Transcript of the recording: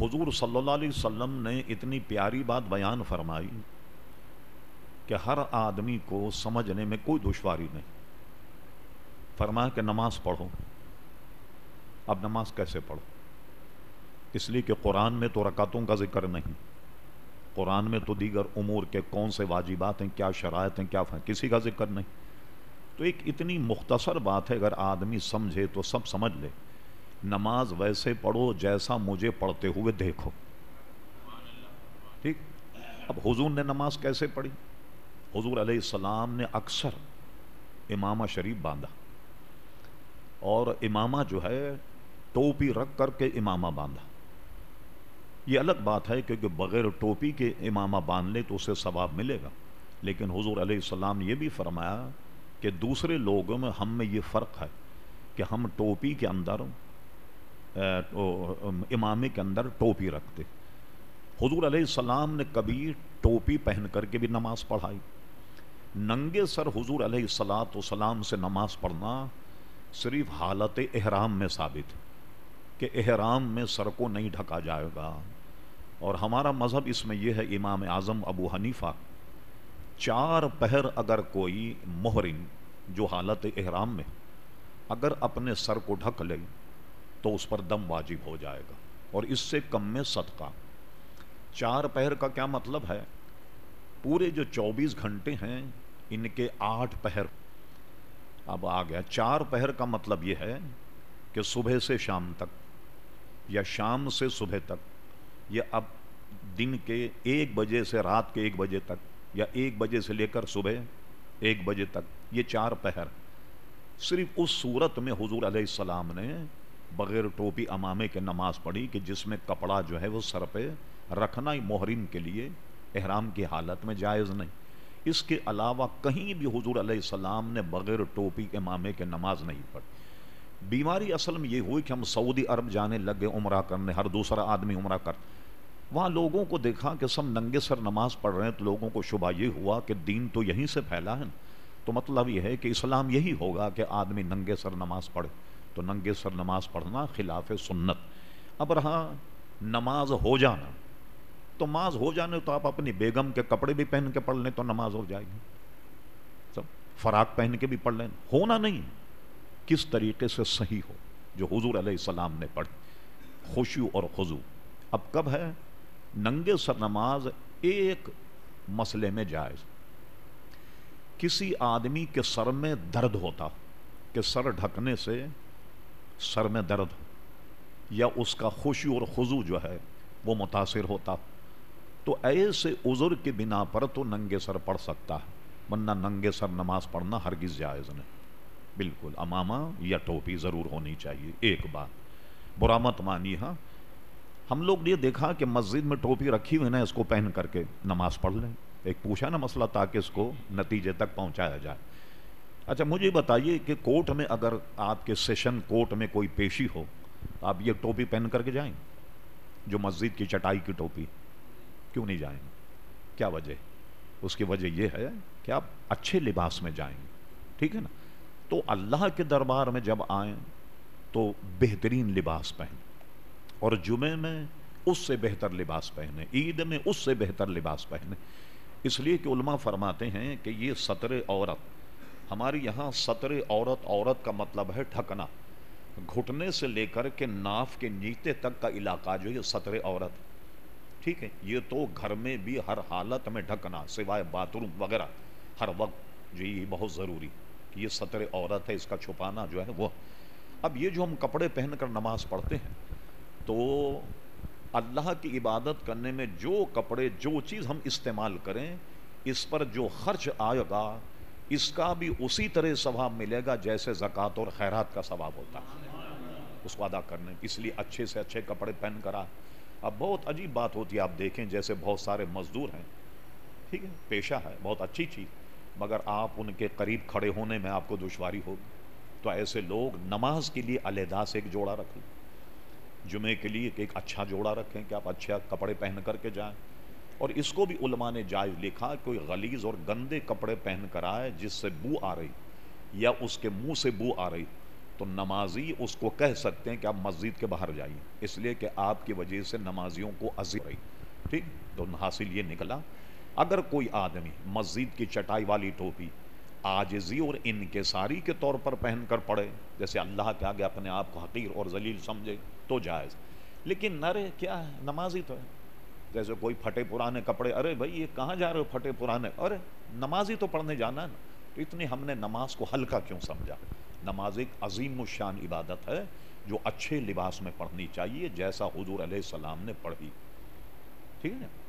حضور صلی اللہ علیہ وسلم نے اتنی پیاری بات بیان فرمائی کہ ہر آدمی کو سمجھنے میں کوئی دشواری نہیں۔ فرمایا کہ نماز پڑھو۔ اب نماز کیسے پڑھو؟ اس لیے کہ قرآن میں تو رکعتوں کا ذکر نہیں۔ قرآن میں تو دیگر امور کے کون سے واجبات ہیں، کیا شرائط ہیں، کیا کسی کا ذکر نہیں۔ تو ایک اتنی مختصر بات ہے، اگر آدمی سمجھے تو سب سمجھ لے۔ نماز ویسے پڑھو جیسا مجھے پڑھتے ہوئے دیکھو۔ ٹھیک؟ اب حضور نے نماز کیسے پڑھی؟ حضور علیہ السلام نے اکثر امامہ شریف باندھا۔ اور امامہ جو ہے ٹوپی رکھ کر کے امامہ باندھا۔ یہ الگ بات ہے کیونکہ بغیر ٹوپی کے امامہ باندھ لے تو اسے ثواب ملے گا۔ لیکن حضور علیہ السلام نے یہ بھی فرمایا کہ دوسرے لوگوں میں ہم میں یہ فرق ہے کہ ہم ٹوپی کے اندر امامے کے اندر ٹوپی رکھتے۔ حضور علیہ السلام نے کبھی ٹوپی پہن کر کے بھی نماز پڑھائی۔ ننگے سر حضور علیہ السلاۃ والسلام سے نماز پڑھنا صرف حالت احرام میں ثابت کہ احرام میں سر کو نہیں ڈھکا جائے گا۔ اور ہمارا مذہب اس میں یہ ہے، امام اعظم ابو حنیفہ، چار پہر اگر کوئی محرم جو حالت احرام میں، اگر اپنے سر کو ڈھک لے تو اس پر دم واجب ہو جائے گا۔ اور اس سے کم میں صدقہ۔ چار پہر کا کیا مطلب ہے؟ پورے جو چوبیس گھنٹے ہیں، ان کے آٹھ پہر۔ اب آ گیا۔ چار پہر کا مطلب یہ ہے کہ صبح سے شام تک یا شام سے صبح تک یا اب دن کے ایک بجے سے رات کے ایک بجے تک یا ایک بجے سے لے کر صبح ایک بجے تک، یہ چار پہر۔ صرف اس صورت میں حضور علیہ السلام نے بغیر ٹوپی امامے کے نماز پڑھی کہ جس میں کپڑا جو ہے وہ سر پہ رکھنا ہی محرم کے لیے احرام کی حالت میں جائز نہیں۔ اس کے علاوہ کہیں بھی حضور علیہ السلام نے بغیر ٹوپی امامے کے نماز نہیں پڑھی۔ بیماری اصل میں یہ ہوئی کہ ہم سعودی عرب جانے لگے عمرہ کرنے، ہر دوسرا آدمی عمرہ کر۔ وہاں لوگوں کو دیکھا کہ سب ننگے سر نماز پڑھ رہے ہیں تو لوگوں کو شبہ یہ ہوا کہ دین تو یہیں سے پھیلا ہے۔ تو مطلب یہ ہے کہ اسلام یہی ہوگا کہ آدمی ننگے سر نماز پڑھے۔ تو ننگے سر نماز پڑھنا خلاف سنت۔ اب رہا، نماز ہو جانا۔ تو نماز ہو جانے تو آپ اپنی بیگم کے کپڑے بھی پہن کے پڑھ لیں تو نماز ہو جائے گی۔ سب، فراق پہن کے بھی پڑھ لیں۔ ہونا نہیں کس طریقے سے صحیح ہو؟ جو حضور علیہ السلام نے پڑھ خوشی اور خضو اب کب ہے؟ ننگے سر نماز ایک مسئلے میں جائز۔ کسی آدمی کے سر میں درد ہوتا کہ سر ڈھکنے سے سر میں درد یا اس کا خوشی اور خضو جو ہے وہ متاثر ہوتا۔ تو ایسے عذر کے بنا پر تو ننگے سر پڑھ سکتا ہے، ورنہ ننگے سر نماز پڑھنا ہرگز جائز نہیں۔ بالکل، امامہ یا ٹوپی ضرور ہونی چاہیے، ایک بات۔ برا مت مانی ہاں۔ ہم لوگ یہ دیکھا کہ مسجد میں ٹوپی رکھی ہوئی نا، اس کو پہن کر کے نماز پڑھ لیں۔ ایک پوچھا نا مسئلہ تاکہ اس کو نتیجے تک پہنچایا جائے۔ اچھا مجھے بتائیے کہ کورٹ میں اگر آپ کے سیشن کورٹ میں کوئی پیشی ہو، آپ یہ ٹوپی پہن کر کے جائیں؟ جو مسجد کی چٹائی کی ٹوپی، کیوں نہیں جائیں؟ کیا وجہ اس کی وجہ یہ ہے کہ آپ اچھے لباس میں جائیں، ٹھیک ہے نا؟ تو اللہ کے دربار میں جب آئیں تو بہترین لباس پہن اور جمعے میں اس سے بہتر لباس پہنے عید میں اس سے بہتر لباس پہنے اس لیے کہ علماء فرماتے ہیں کہ یہ سطر عورت ہماری یہاں سطر عورت عورت کا مطلب ہے ٹھکنا گھٹنے سے لے کر کے ناف کے نیچے تک کا علاقہ جو یہ سطر عورت۔ ٹھیک ہے، یہ تو گھر میں بھی ہر حالت میں ڈھکنا، سوائے باتھ روم وغیرہ۔ ہر وقت جو یہ بہت ضروری کہ یہ سطر عورت ہے، اس کا چھپانا جو ہے وہ۔ اب یہ جو ہم کپڑے پہن کر نماز پڑھتے ہیں، تو اللہ کی عبادت کرنے میں جو کپڑے، جو چیز ہم استعمال کریں، اس پر جو خرچ آئے گا اس کا بھی اسی طرح ثواب ملے گا جیسے زکوٰۃ اور خیرات کا ثواب ہوتا ہے۔ اس کو ادا کرنے اس لیے اچھے سے اچھے کپڑے پہن کر آ اب بہت عجیب بات ہوتی ہے، آپ دیکھیں جیسے بہت سارے مزدور ہیں۔ ٹھیک ہے، پیشہ ہے، بہت اچھی چیز۔ مگر آپ ان کے قریب کھڑے ہونے میں آپ کو دشواری ہوگی۔ تو ایسے لوگ نماز کے لیے علیحدہ سے ایک جوڑا رکھ لیں۔ جمعے کے لیے ایک اچھا جوڑا رکھیں کہ آپ اچھا کپڑے پہن کر کے جائیں۔ اور اس کو بھی علماء نے جائز لکھا، کوئی غلیظ اور گندے کپڑے پہن کر آئے جس سے بو آ رہی یا اس کے منہ سے بو آ رہی، تو نمازی اس کو کہہ سکتے ہیں کہ آپ مسجد کے باہر جائیے۔ اس لیے کہ آپ کی وجہ سے نمازیوں کو عزی رہی۔ ٹھیک؟ تو حاصل یہ نکلا، اگر کوئی آدمی مسجد کی چٹائی والی ٹوپی آجزی اور انکساری کے طور پر پہن کر پڑے جیسے اللہ کے آگے اپنے آپ کو حقیر اور ذلیل سمجھے، تو جائز۔ لیکن نرے کیا ہے؟ نمازی تو ہے۔ جیسے کوئی پھٹے پرانے کپڑے، ارے بھائی یہ کہاں جا رہے ہو پھٹے پرانے؟ ارے نمازی تو پڑھنے جانا ہے نا۔ تو اتنی ہم نے نماز کو ہلکا کیوں سمجھا؟ نماز ایک عظیم الشان عبادت ہے جو اچھے لباس میں پڑھنی چاہیے، جیسا حضور علیہ السلام نے پڑھی۔ ٹھیک ہے